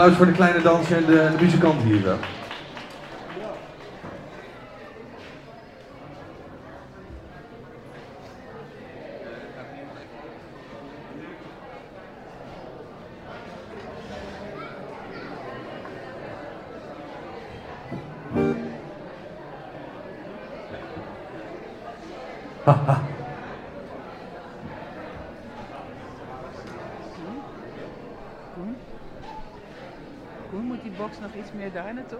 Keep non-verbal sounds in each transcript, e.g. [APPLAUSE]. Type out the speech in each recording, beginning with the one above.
Applaus voor de kleine danser en de, de hier meer daar naartoe?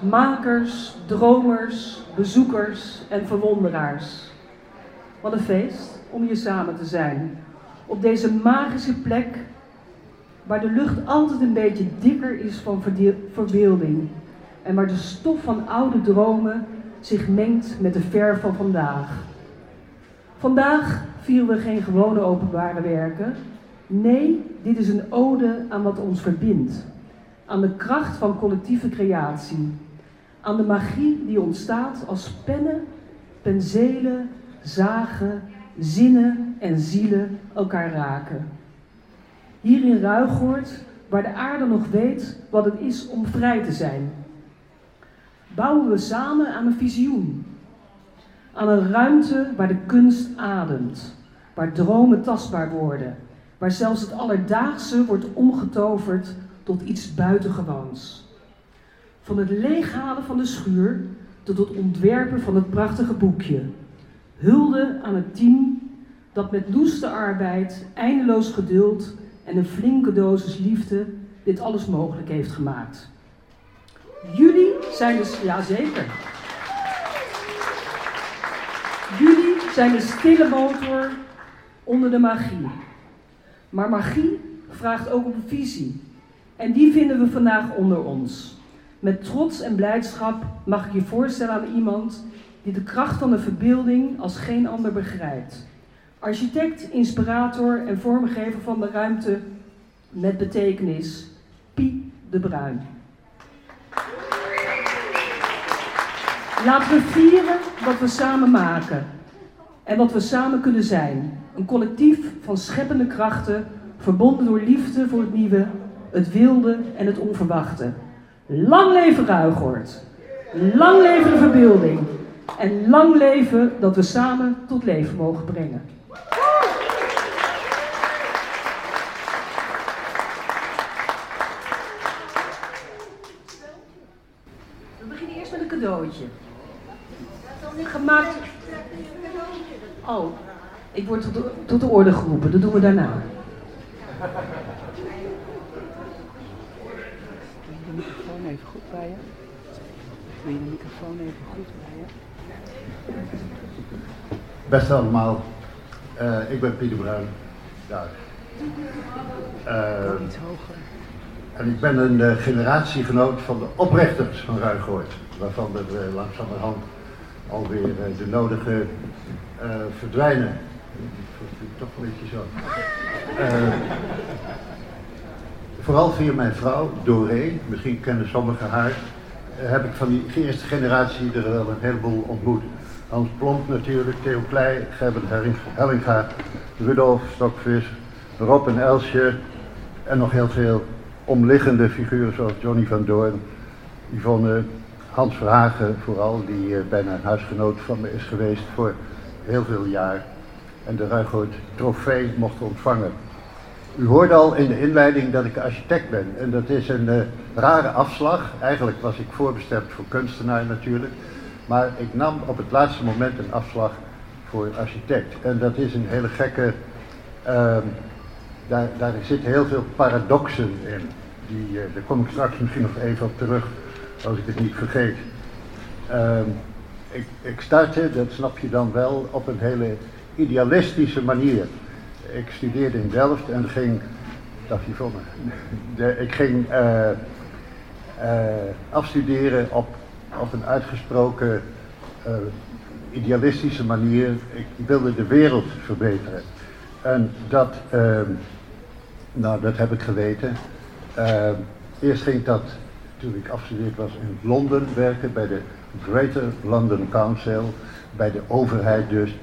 Makers, dromers, bezoekers en verwonderaars. Wat een feest om hier samen te zijn. Op deze magische plek waar de lucht altijd een beetje dikker is van verbeelding. En waar de stof van oude dromen zich mengt met de verf van vandaag. Vandaag vieren we geen gewone openbare werken. Nee, dit is een ode aan wat ons verbindt. Aan de kracht van collectieve creatie. Aan de magie die ontstaat als pennen, penselen, zagen, zinnen en zielen elkaar raken. Hier in Ruigoord, waar de aarde nog weet wat het is om vrij te zijn, bouwen we samen aan een visioen. Aan een ruimte waar de kunst ademt, waar dromen tastbaar worden, waar zelfs het alledaagse wordt omgetoverd tot iets buitengewoons. Van het leeghalen van de schuur tot het ontwerpen van het prachtige boekje. Hulde aan het team dat met loeste arbeid, eindeloos geduld en een flinke dosis liefde dit alles mogelijk heeft gemaakt. Jullie zijn dus, ja zeker. Jullie zijn de stille motor onder de magie. Maar magie vraagt ook om visie. En die vinden we vandaag onder ons. Met trots en blijdschap mag ik je voorstellen aan iemand die de kracht van de verbeelding als geen ander begrijpt. Architect, inspirator en vormgever van de ruimte met betekenis, Pie de Bruin. Laten we vieren wat we samen maken en wat we samen kunnen zijn. Een collectief van scheppende krachten, verbonden door liefde voor het nieuwe, het wilde en het onverwachte. Lang leven Ruigoord. Lang leven de verbeelding. En lang leven dat we samen tot leven mogen brengen. We beginnen eerst met een cadeautje. Gemaakt. Oh, ik word tot de, tot de orde geroepen. Dat doen we daarna. Doe je de microfoon even goed bij je? Doe je de microfoon even goed bij je? Beste allemaal, uh, ik ben Pieter Bruin. Daar. Uh, Iets hoger. En ik ben een uh, generatiegenoot van de oprichters van Ruigoord, waarvan er langzamerhand alweer de nodige verdwijnen. Toch een beetje zo. Vooral via mijn vrouw, Doré, misschien kennen sommigen haar, heb ik van die eerste generatie er wel een heleboel ontmoet. Hans Plomp natuurlijk, Theo Klei, Gerben Hellinga, Rudolf Stokvis, Rob en Elsje en nog heel veel omliggende figuren zoals Johnny van Doorn, Yvonne, Hans Verhagen vooral, die uh, bijna een huisgenoot van me is geweest voor heel veel jaar en de Ruigoord trofee mocht ontvangen. U hoorde al in de inleiding dat ik architect ben en dat is een uh, rare afslag. Eigenlijk was ik voorbestemd voor kunstenaar natuurlijk, maar ik nam op het laatste moment een afslag voor architect. En dat is een hele gekke, uh, daar, daar zitten heel veel paradoxen in. Die, uh, daar kom ik straks misschien nog even op terug, als ik het niet vergeet. Ehm, ik, ik startte, dat snap je dan wel, op een hele idealistische manier ik studeerde in Delft en ging, dag Yvonne, de, ik ging uh, uh, afstuderen op, op een uitgesproken uh, idealistische manier. Ik wilde de wereld verbeteren. En dat, ehm, nou dat heb ik geweten. Eerst ging dat, toen ik afgestudeerd was, in Londen werken bij de Greater London Council, bij de overheid dus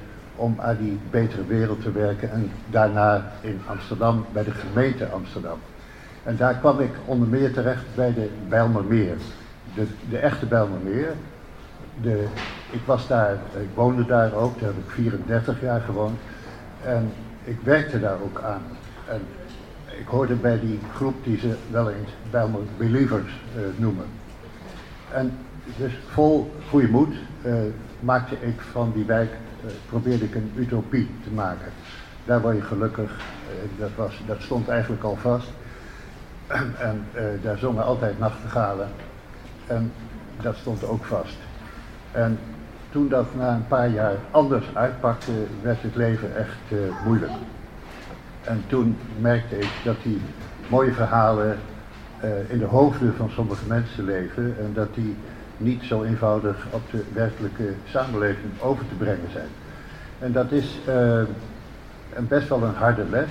om aan die betere wereld te werken en daarna in Amsterdam bij de gemeente Amsterdam. En daar kwam ik onder meer terecht bij de Bijlmermeer, de, de echte Bijlmermeer. De, ik was daar, ik woonde daar ook, daar heb ik 34 jaar gewoond. En ik werkte daar ook aan. En ik hoorde bij die groep die ze wel eens Bijlmer Believers uh, noemen. En dus vol goede moed uh, maakte ik van die wijk, probeerde ik een utopie te maken. Daar word je gelukkig, uh, dat, was, dat stond eigenlijk al vast. [CLEARS THROAT] en daar zongen altijd nachtegalen. En dat stond ook vast. En toen dat na een paar jaar anders uitpakte, werd het leven echt moeilijk. En toen merkte ik dat die mooie verhalen in de hoofden van sommige mensen leven en dat die niet zo eenvoudig op de werkelijke samenleving over te brengen zijn. En dat is uh, een best wel een harde les.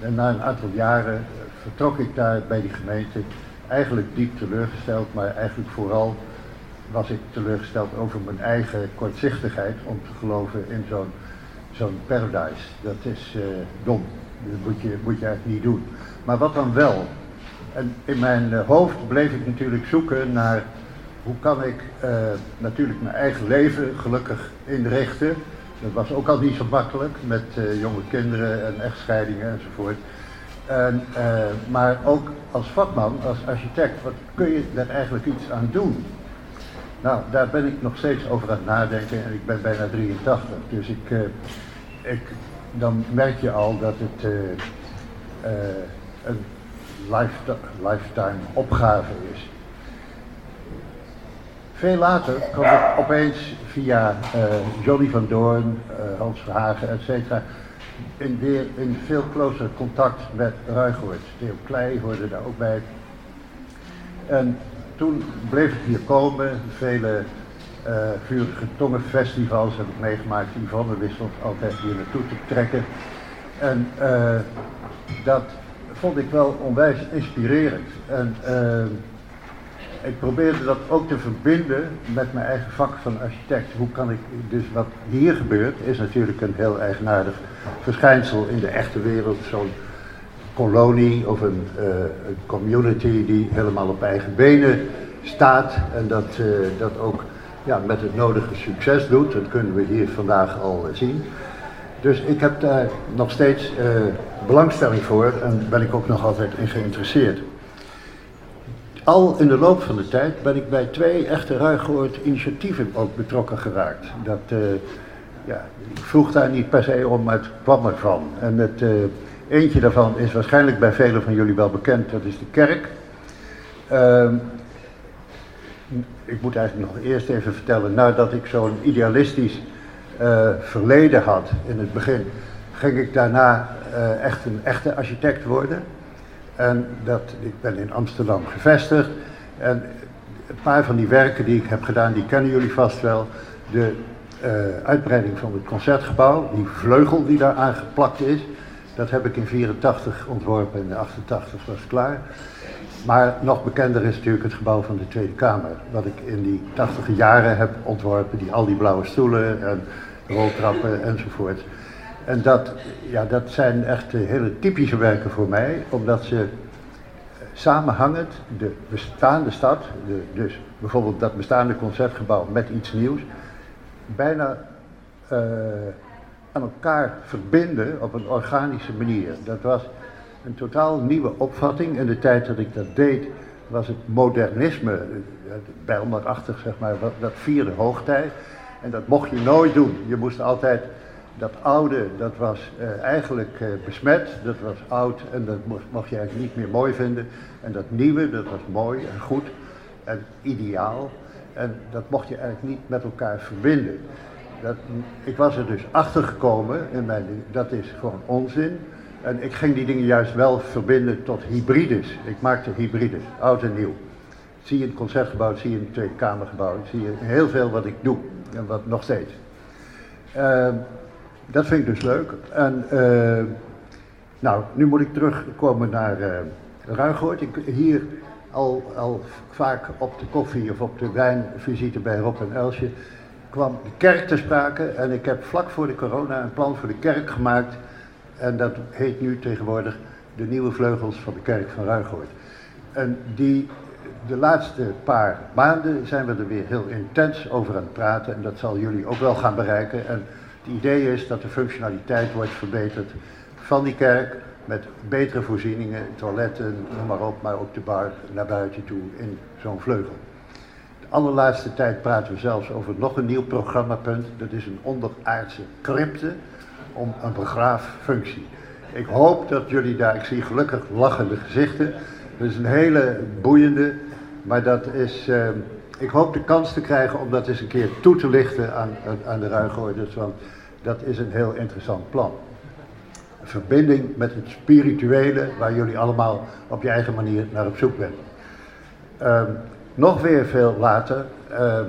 En na een aantal jaren vertrok ik daar bij die gemeente eigenlijk diep teleurgesteld, maar eigenlijk vooral was ik teleurgesteld over mijn eigen kortzichtigheid om te geloven in zo'n zo'n paradise. Dat is uh, dom. Dat moet je, moet je eigenlijk niet doen. Maar wat dan wel? En in mijn hoofd bleef ik natuurlijk zoeken naar hoe kan ik uh, natuurlijk mijn eigen leven gelukkig inrichten. Dat was ook al niet zo makkelijk met uh, jonge kinderen en echtscheidingen enzovoort. En, uh, maar ook als vakman, als architect, wat kun je daar eigenlijk iets aan doen? Nou, daar ben ik nog steeds over aan het nadenken en ik ben bijna 83. Dus ik, ik, dan merk je al dat het een lifetime opgave is. Veel later kwam ik opeens via uh, Johnny van Doorn, uh, Hans Verhagen, et cetera, in, weer in veel closer contact met Ruigoort. Theo Klei hoorde daar ook bij. En toen bleef ik hier komen, vele uh, vurige tongenfestivals heb ik meegemaakt. Yvonne wist ons altijd hier naartoe te trekken. En dat vond ik wel onwijs inspirerend. En ik probeerde dat ook te verbinden met mijn eigen vak van architect. Hoe kan ik, dus wat hier gebeurt, is natuurlijk een heel eigenaardig verschijnsel in de echte wereld. Zo'n kolonie of een, uh, een, community die helemaal op eigen benen staat en dat, uh, dat ook ja, met het nodige succes doet. Dat kunnen we hier vandaag al zien. Dus ik heb daar nog steeds uh, belangstelling voor en ben ik ook nog altijd in geïnteresseerd. Al in de loop van de tijd ben ik bij twee echte ruigeoord initiatieven ook betrokken geraakt. Dat, uh, ja, ik vroeg daar niet per se om, maar het kwam ervan. En het, uh, eentje daarvan is waarschijnlijk bij velen van jullie wel bekend, dat is de kerk. Uh, ik moet eigenlijk nog eerst even vertellen, nadat ik zo'n idealistisch uh, verleden had in het begin, ging ik daarna echt een echte architect worden. En dat, ik ben in Amsterdam gevestigd. En een paar van die werken die ik heb gedaan, die kennen jullie vast wel. De uh, uitbreiding van het concertgebouw, die vleugel die daar aangeplakt is. Dat heb ik in 84 ontworpen en in 88 was het klaar. Maar nog bekender is natuurlijk het gebouw van de Tweede Kamer. Wat ik in die 80 jaren heb ontworpen. Die, al die blauwe stoelen en roltrappen enzovoort. En dat, ja, dat zijn echt hele typische werken voor mij, omdat ze eh, samenhangend de bestaande stad, de, dus bijvoorbeeld dat bestaande concertgebouw met iets nieuws, bijna uh, aan elkaar verbinden op een organische manier. Dat was een totaal nieuwe opvatting. In de tijd dat ik dat deed, was het modernisme, eh, Bijlmerachtig zeg maar, dat vierde hoogtij. En dat mocht je nooit doen. Je moest altijd dat oude, dat was uh, eigenlijk uh, besmet, dat was oud en dat mocht, je eigenlijk niet meer mooi vinden. En dat nieuwe, dat was mooi en goed en ideaal. En dat mocht je eigenlijk niet met elkaar verbinden. Dat, ik was er dus achter gekomen, in mijn, dat is gewoon onzin. En ik ging die dingen juist wel verbinden tot hybrides. Ik maakte hybrides, oud en nieuw. Zie je het concertgebouw, zie je het Tweede Kamergebouw, zie je heel veel wat ik doe en wat nog steeds. Uh, dat vind ik dus leuk. En uh, nou, nu moet ik terugkomen naar uh, Ruigoort. Ik hier al, al vaak op de koffie of op de wijnvisite bij Rob en Elsje kwam de kerk te sprake. En ik heb vlak voor de corona een plan voor de kerk gemaakt. En dat heet nu tegenwoordig de nieuwe vleugels van de kerk van Ruigoort. En die, de laatste paar maanden zijn we er weer heel intens over aan het praten. En dat zal jullie ook wel gaan bereiken. En het idee is dat de functionaliteit wordt verbeterd van die kerk met betere voorzieningen, toiletten, noem maar op, maar ook de bar naar buiten toe in zo'n vleugel. De allerlaatste tijd praten we zelfs over nog een nieuw programmapunt. Dat is een onderaardse crypte om een begraaffunctie. Ik hoop dat jullie daar, ik zie gelukkig lachende gezichten. Dat is een hele boeiende, maar dat is, eh, ik hoop de kans te krijgen om dat eens een keer toe te lichten aan, aan de ruigoorders, want dat is een heel interessant plan. Een verbinding met het spirituele, waar jullie allemaal op je eigen manier naar op zoek bent. Ehm, nog weer veel later ehm,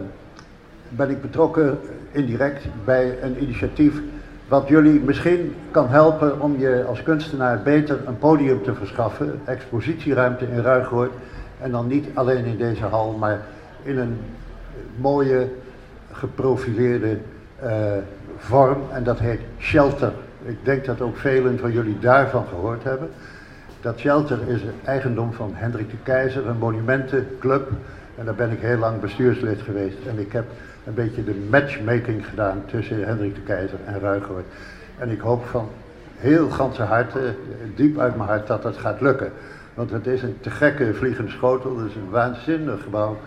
ben ik betrokken indirect bij een initiatief wat jullie misschien kan helpen om je als kunstenaar beter een podium te verschaffen, expositieruimte in Ruigoord. En dan niet alleen in deze hal, maar in een mooie, geprofileerde uh, vorm. En dat heet Shelter. Ik denk dat ook velen van jullie daarvan gehoord hebben. Dat shelter is eigendom van Hendrik de Keizer, een monumentenclub. En daar ben ik heel lang bestuurslid geweest. En ik heb een beetje de matchmaking gedaan tussen Hendrik de Keizer en Ruigoort. En ik hoop van heel ganse harte, diep uit mijn hart, dat dat gaat lukken. Want het is een te gekke vliegende schotel, het is een waanzinnig gebouw,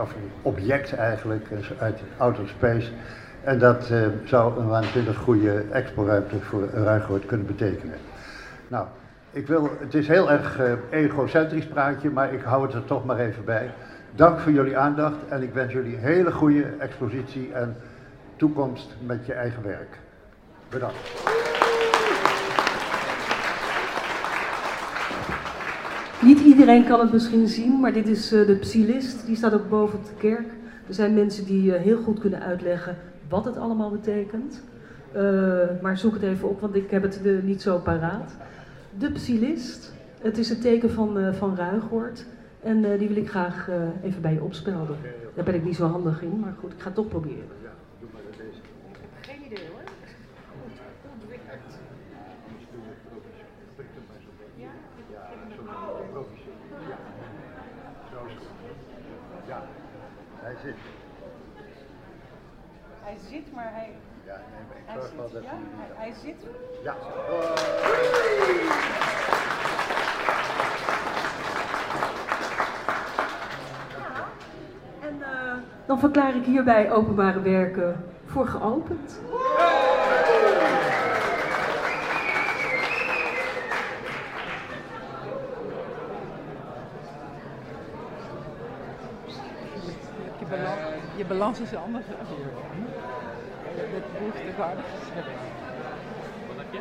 of een object eigenlijk, uit outer space. En dat uh, zou een waanzinnig goede exporuimte voor Ruigoort kunnen betekenen. Nou, ik wil, het is heel erg uh, egocentrisch praatje, maar ik hou het er toch maar even bij. Dank voor jullie aandacht en ik wens jullie hele goede expositie en toekomst met je eigen werk. Bedankt. Niet iedereen kan het misschien zien, maar dit is uh, de psilist. Die staat ook boven de kerk. Er zijn mensen die uh, heel goed kunnen uitleggen wat het allemaal betekent. Uh, maar zoek het even op, want ik heb het niet zo paraat. De psilist, het is het teken van, van Ruigoord. En uh, die wil ik graag uh, even bij je opspelden. Daar ben ik niet zo handig in, maar goed, ik ga het toch proberen. Ja, doe maar deze. Geen idee hoor. Goed, goed werkt. Ja, ja proficiënt. Ja, zo is het. Ja, hij zit. Hij zit, maar hij. Ja, nee, maar ik hij zorg zit, wel dat ja? hij. Hij, hij zit. Ja. Dan verklaar ik hierbij openbare werken voor geopend. Balans, is anders. Dat hoeft te waardig. Wat heb je?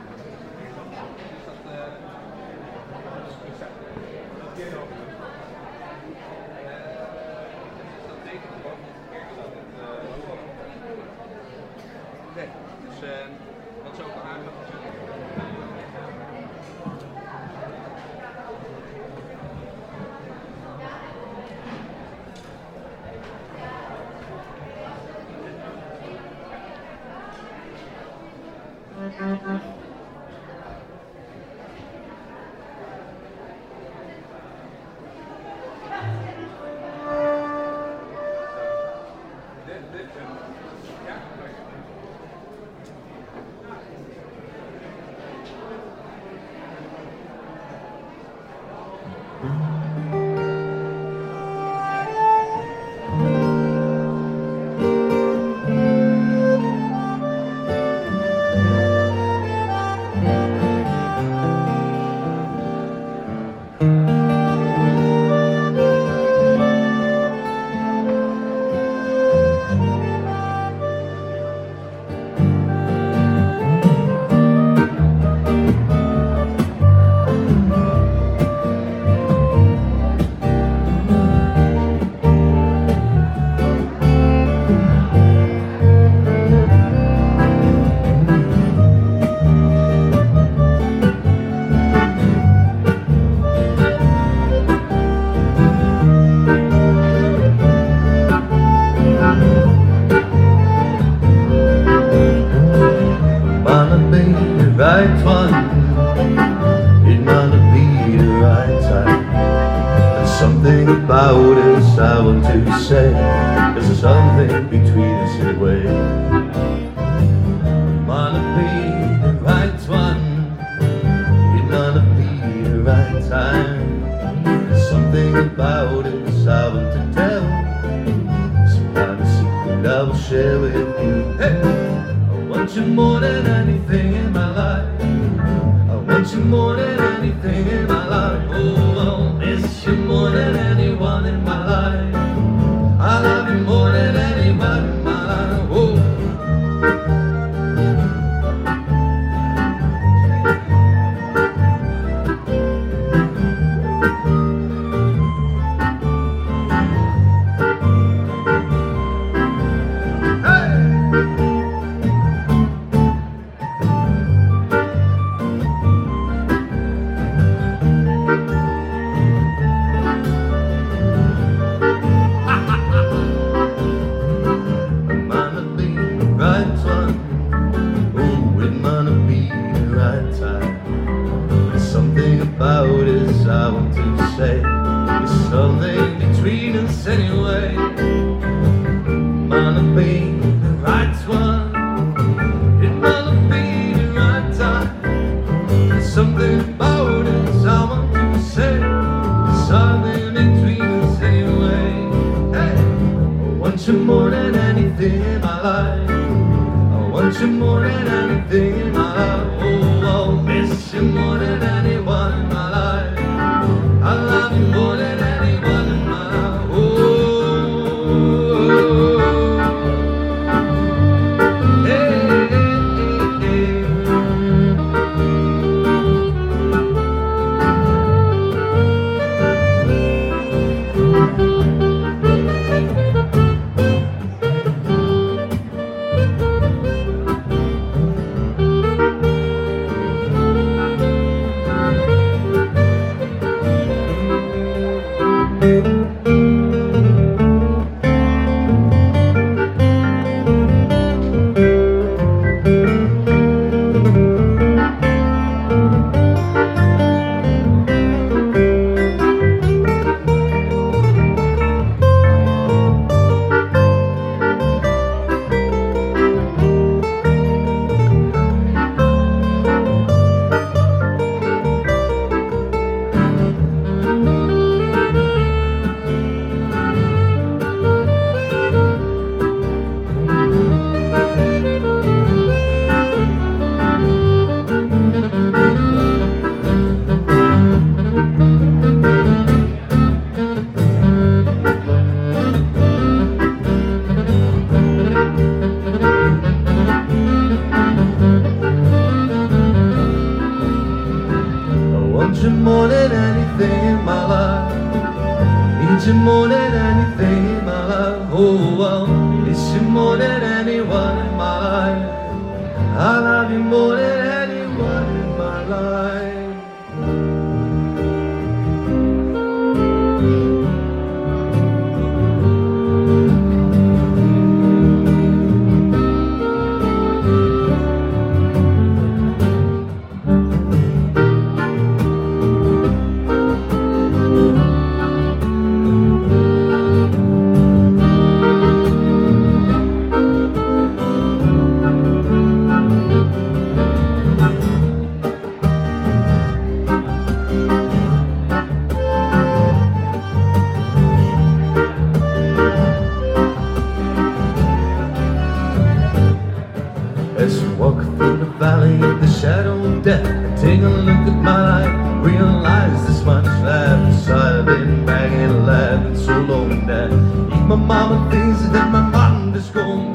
so long that if my mama thinks that my mind is gone.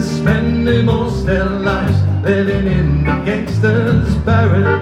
spending most their lives living in the gangster's paradise.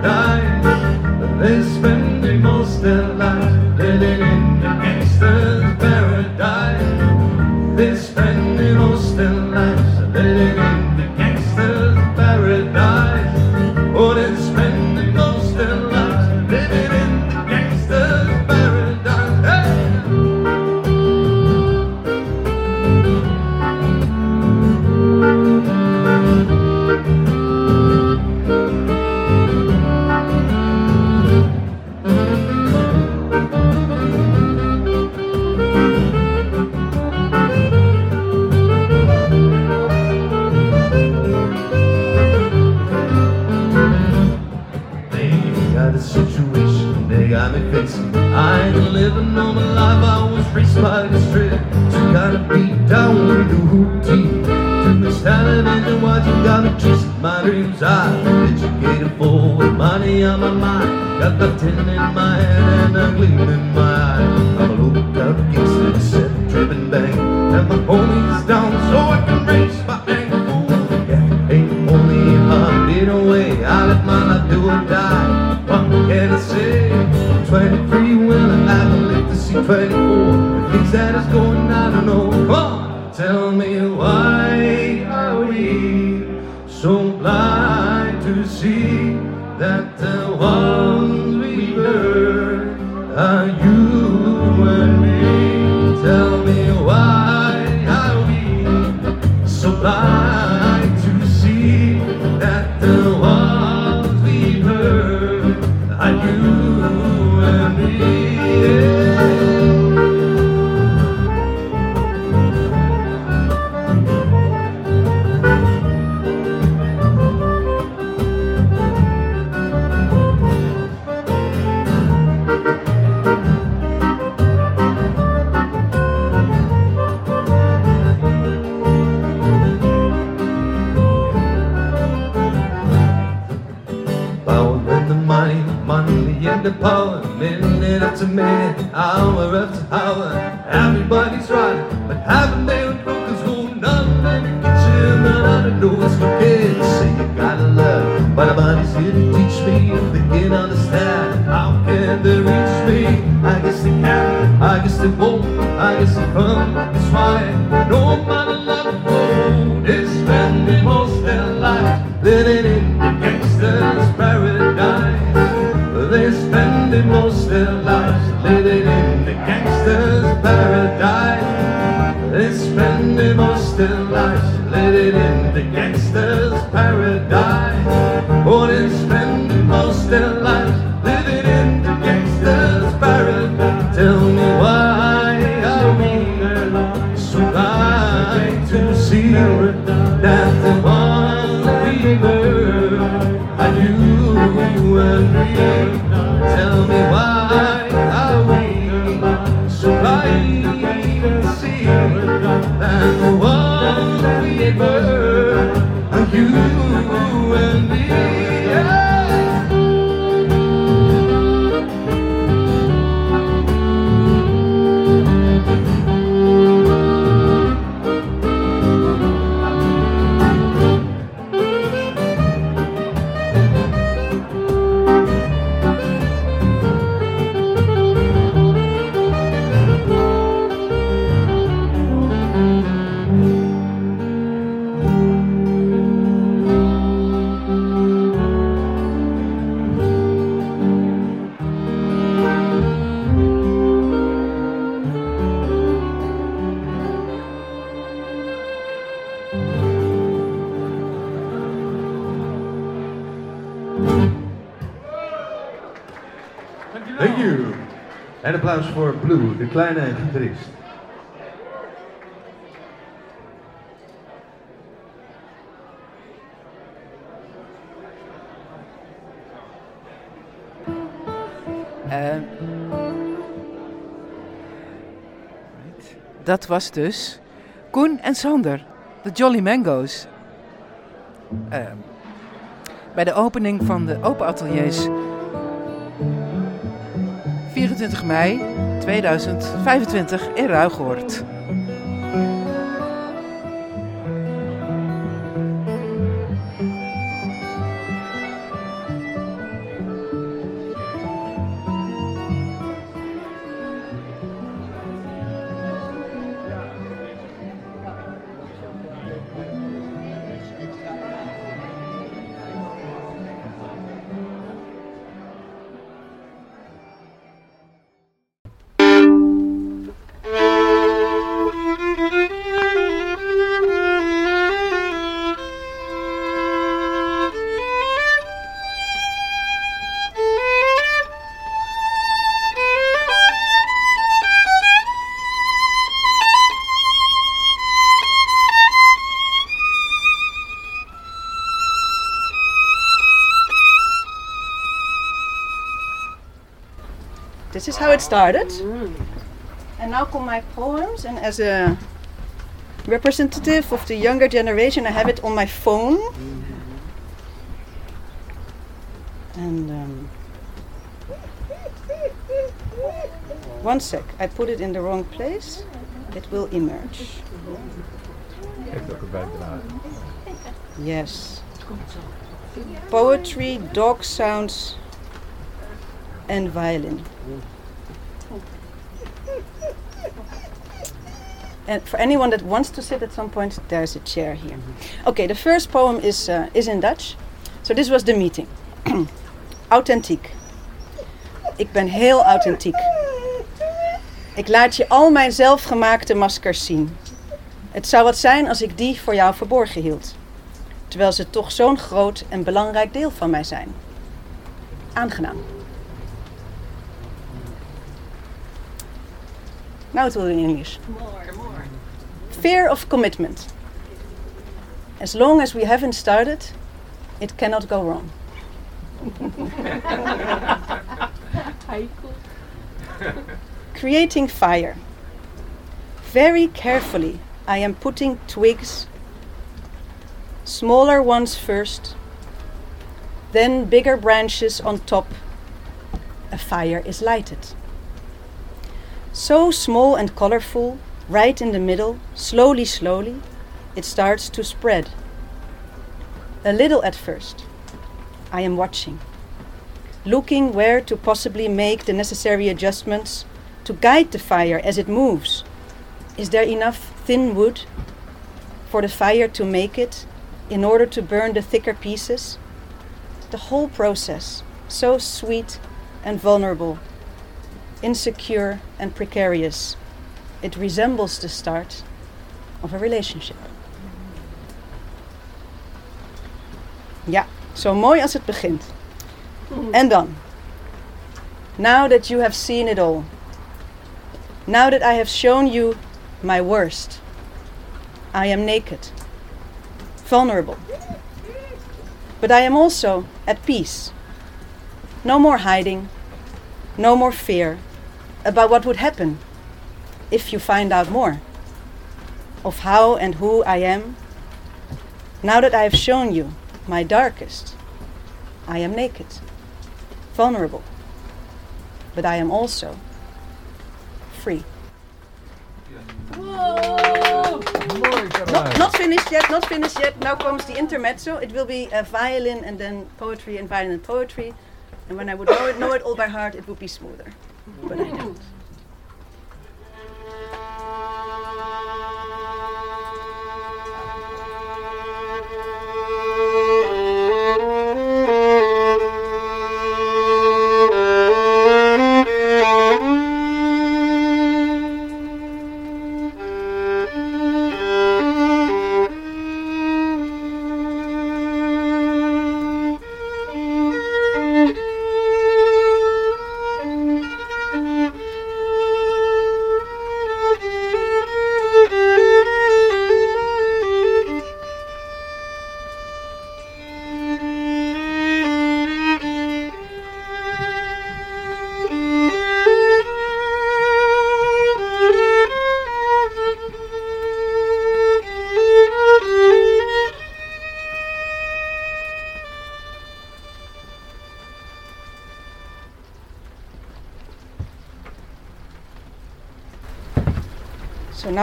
mind. Got the tin in my hand and a gleam in my eye. I'm a lookout geese that set and bang. And my pony's down so I can race my anger. Yeah, ain't only hard in a way. I let my life do or die. What can I say? I'm 23 when I have lived to see 24. The things that is going, I don't know. Come on, tell me why. 못 Thank you. En applaus voor Blue, de kleine gitarist. Uh, dat was dus Koen en Sander, de Jolly Mango's. Uh, bij de opening van de open ateliers 25 mei 2025 in Ruigoord. Started. And now come my poems, and as a representative of the younger generation, I have it on my phone. And um, one sec, I put it in the wrong place. It will emerge. Yes. Poetry, dog sounds, and violin. And for anyone that wants to sit at some point, there's a chair here. Okay, the first poem is, uh, is in Dutch. So this was the meeting. [CLEARS THROAT] Authentiek. Ik ben heel authentiek. Ik laat je al mijn zelfgemaakte maskers zien. Het zou wat zijn als ik die voor jou verborgen hield. Terwijl ze toch zo'n groot en belangrijk deel van mij zijn. Aangenaam. Now it will in English. Fear of commitment. As long as we haven't started, it cannot go wrong. [LAUGHS] Creating fire. Very carefully, I am putting twigs, smaller ones first, then bigger branches on top. A fire is lighted. So small and colorful, right in the middle, slowly, slowly, it starts to spread. A little at first. I am watching, looking where to possibly make the necessary adjustments to guide the fire as it moves. Is there enough thin wood for the fire to make it in order to burn the thicker pieces? The whole process, so sweet and vulnerable, insecure and precarious, it resembles the start of a relationship. Ja, zo mooi als het begint. En dan. Now that you have seen it all. Now that I have shown you my worst. I am naked. Vulnerable. But I am also at peace. No more hiding. No more fear about what would happen if you find out more of how and who I am. Now that I have shown you my darkest, I am naked, vulnerable, but I am also free. Not, not finished yet, not finished yet. Now comes the intermezzo. It will be a violin and then poetry and violin and poetry. And when I would know it, know it all by heart, it would be smoother. But I don't.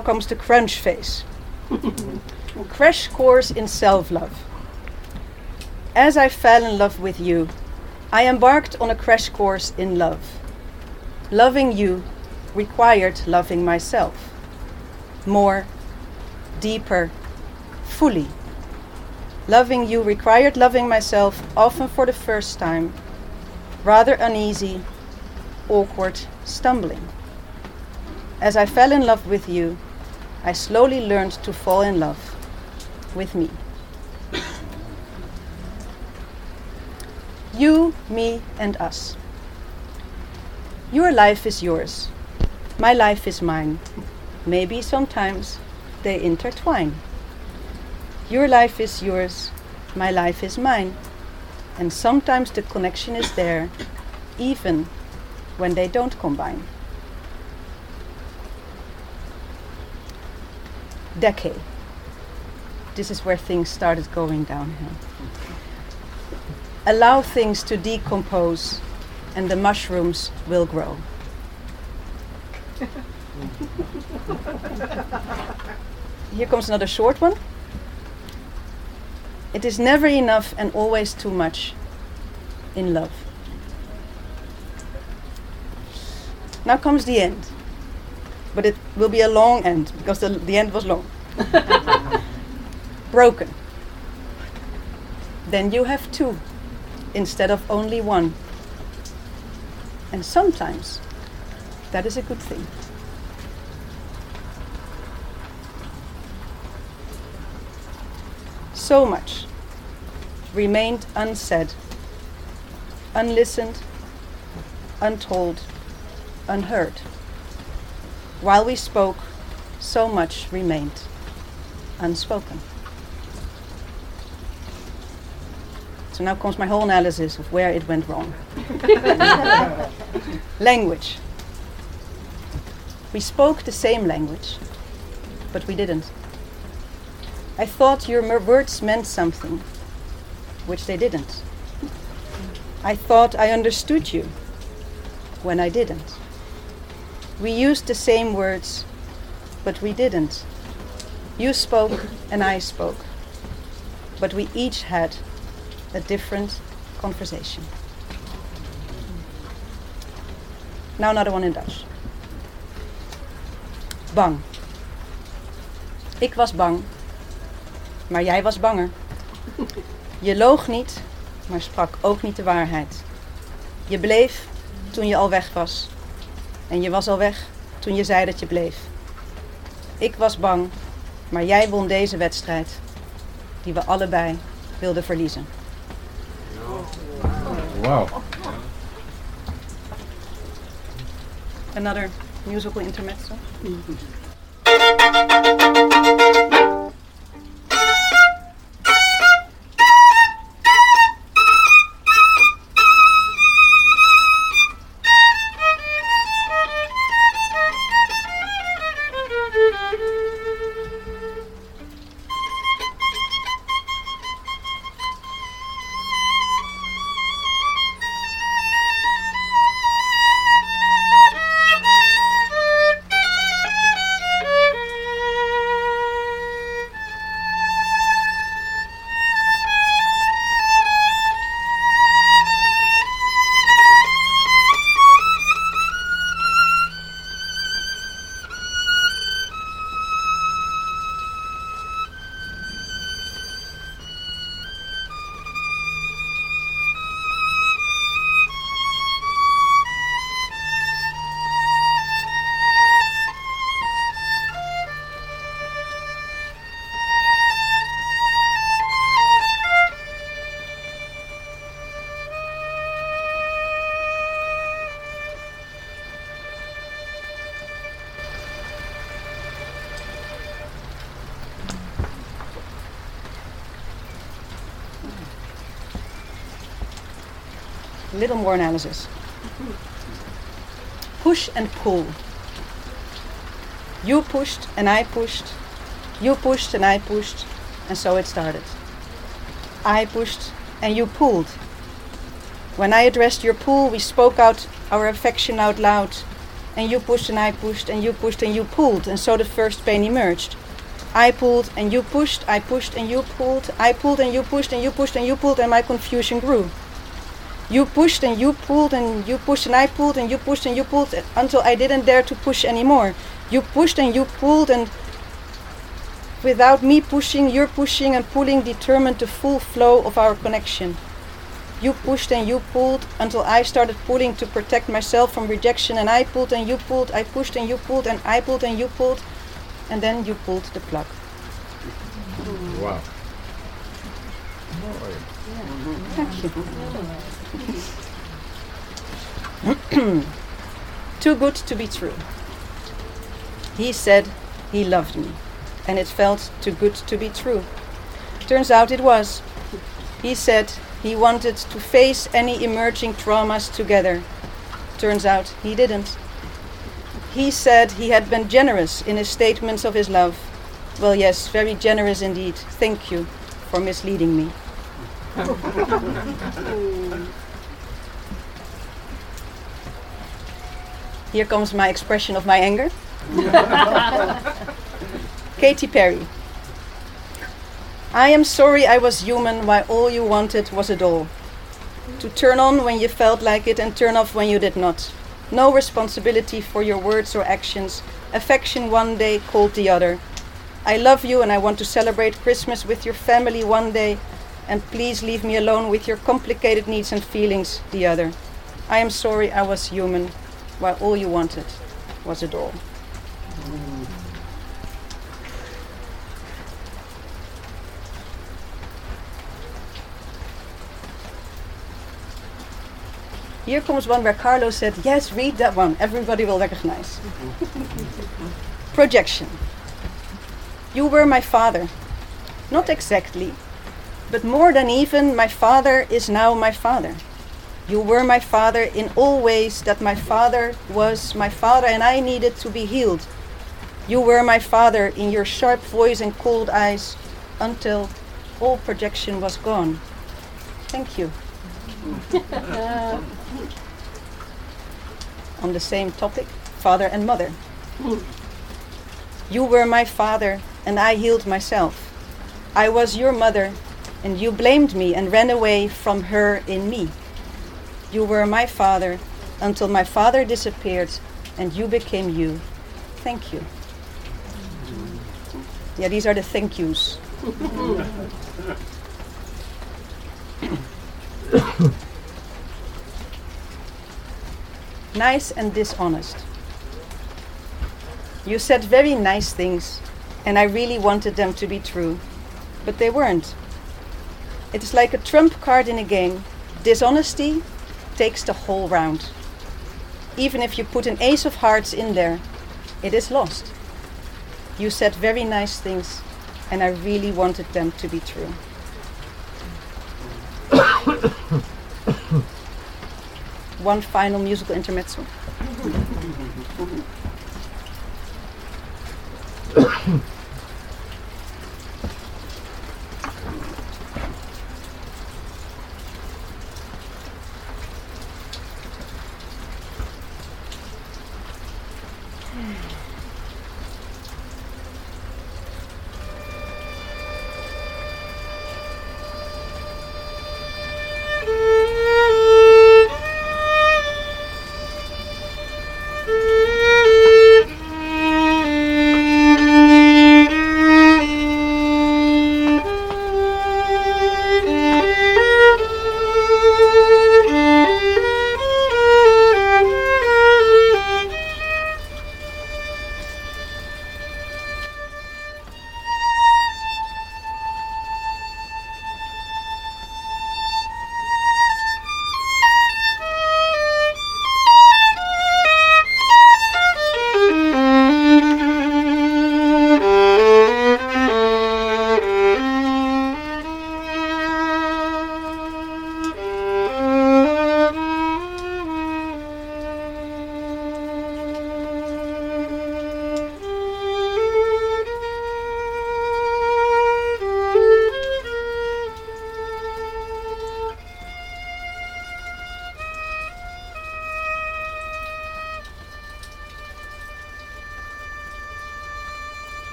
Now comes the crunch phase. [LAUGHS] Crash course in self love. As I fell in love with you, I embarked on a crash course in love. Loving you required loving myself. More, deeper, fully. Loving you required loving myself, often for the first time, rather uneasy, awkward, stumbling. As I fell in love with you, I slowly learned to fall in love with me. You, me, and us. Your life is yours. My life is mine. Maybe sometimes they intertwine. Your life is yours. My life is mine. And sometimes the connection is there, even when they don't combine. Decade. This is where things started going downhill. Allow things to decompose, and the mushrooms will grow. [LAUGHS] Here comes another short one. It is never enough and always too much in love. Now comes the end. But it will be a long end because the, the end was long. [LAUGHS] Broken. Then you have two instead of only one. And sometimes that is a good thing. So much remained unsaid, unlistened, untold, unheard. While we spoke, so much remained unspoken. So now comes my whole analysis of where it went wrong. [LAUGHS] language. We spoke the same language, but we didn't. I thought your words meant something, which they didn't. I thought I understood you, when I didn't. We used the same words, but we didn't. You spoke and I spoke, but we each had a different conversation. Now another one in Dutch. Bang. Ik was bang, maar jij was banger. Je loog niet, maar sprak ook niet de waarheid. Je bleef toen je al weg was. En je was al weg toen je zei dat je bleef. Ik was bang, maar jij won deze wedstrijd, die we allebei wilden verliezen. Wow. Another musical intermezzo. Little more analysis. Push and pull. You pushed and I pushed. You pushed and I pushed. And so it started. I pushed and you pulled. When I addressed your pull, we spoke out our affection out loud. And you pushed and I pushed, and you pushed and you pulled. And so the first pain emerged. I pulled and you pushed, I pushed and you pulled. I pulled and you pushed and you pushed and you pulled, and my confusion grew. You pushed and you pulled and you pushed and I pulled and you pushed and you pulled until I didn't dare to push anymore. You pushed and you pulled and without me pushing, you're pushing and pulling determined the full flow of our connection. You pushed and you pulled until I started pulling to protect myself from rejection and I pulled and you pulled, I pushed and you pulled and I pulled and you pulled and then you pulled the plug. Wow. Thank you. [CLEARS THROAT] Too good to be true. He said he loved me, and it felt too good to be true. Turns out it was. He said he wanted to face any emerging traumas together, Turns out he didn't. He said he had been generous in his statements of his love. Well, yes, very generous indeed. Thank you for misleading me. [LAUGHS] Here comes my expression of my anger. [LAUGHS] Katy Perry. I am sorry I was human while all you wanted was a doll. To turn on when you felt like it and turn off when you did not. No responsibility for your words or actions. Affection one day, cold the other. I love you and I want to celebrate Christmas with your family one day, and please leave me alone with your complicated needs and feelings the other. I am sorry I was human while all you wanted was a doll. Here comes one where Carlo said, Yes, read that one. Everybody will recognize. [LAUGHS] Projection. You were my father. Not exactly, but more than even, my father is now my father. You were my father in all ways that my father was my father and I needed to be healed. You were my father in your sharp voice and cold eyes until all projection was gone. Thank you. [LAUGHS] On the same topic, father and mother. You were my father and I healed myself. I was your mother and you blamed me and ran away from her in me. You were my father until my father disappeared and you became you. Thank you. Yeah, these are the thank yous. [COUGHS] nice and dishonest. You said very nice things, and I really wanted them to be true, but they weren't. It is like a trump card in a game. Dishonesty takes the whole round. Even if you put an ace of hearts in there, it is lost. You said very nice things, and I really wanted them to be true. [COUGHS] One final musical intermezzo.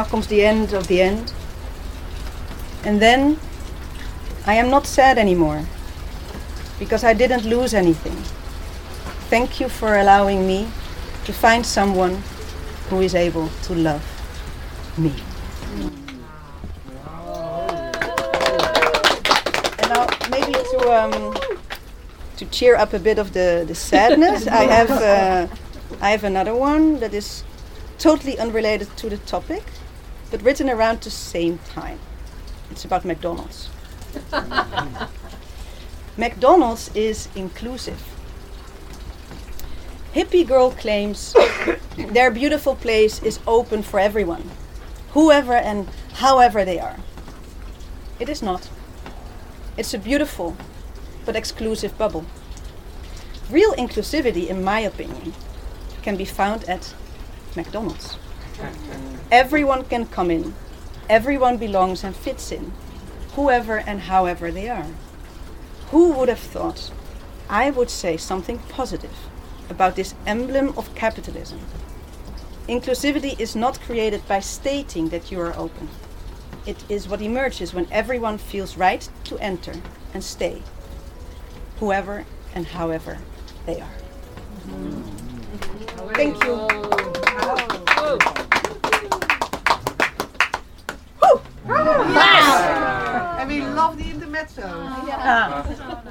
Now comes the end of the end. And then I am not sad anymore because I didn't lose anything. Thank you for allowing me to find someone who is able to love me. And now maybe to um, to cheer up a bit of the, the sadness, I have uh, I have another one that is totally unrelated to the topic, but written around the same time. It's about McDonald's. [LAUGHS] McDonald's is inclusive. Hippie Girl claims [COUGHS] their beautiful place is open for everyone. whoever and however they are. It is not. It's a beautiful but exclusive bubble. Real inclusivity, in my opinion, can be found at McDonald's. Everyone can come in, everyone belongs and fits in, whoever and however they are. Who would have thought I would say something positive about this emblem of capitalism? Inclusivity is not created by stating that you are open. It is what emerges when everyone feels right to enter and stay, whoever and however they are. Thank you. Love the intermezzo. Ah,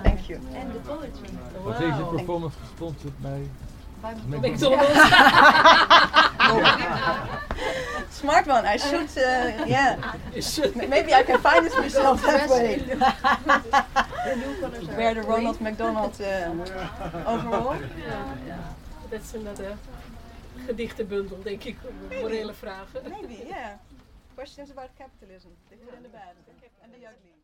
thank you. Was deze performance gesponsord bij [LAUGHS] Smart one. I should, uh, yeah. Maybe I can finance myself that way. [LAUGHS] Wear the Ronald McDonald uh, overall. Dat is een uh, gedichtenbundel, denk ik, morele vragen. Maybe, yeah. Questions about capitalism, the good and the bad, and the ugly.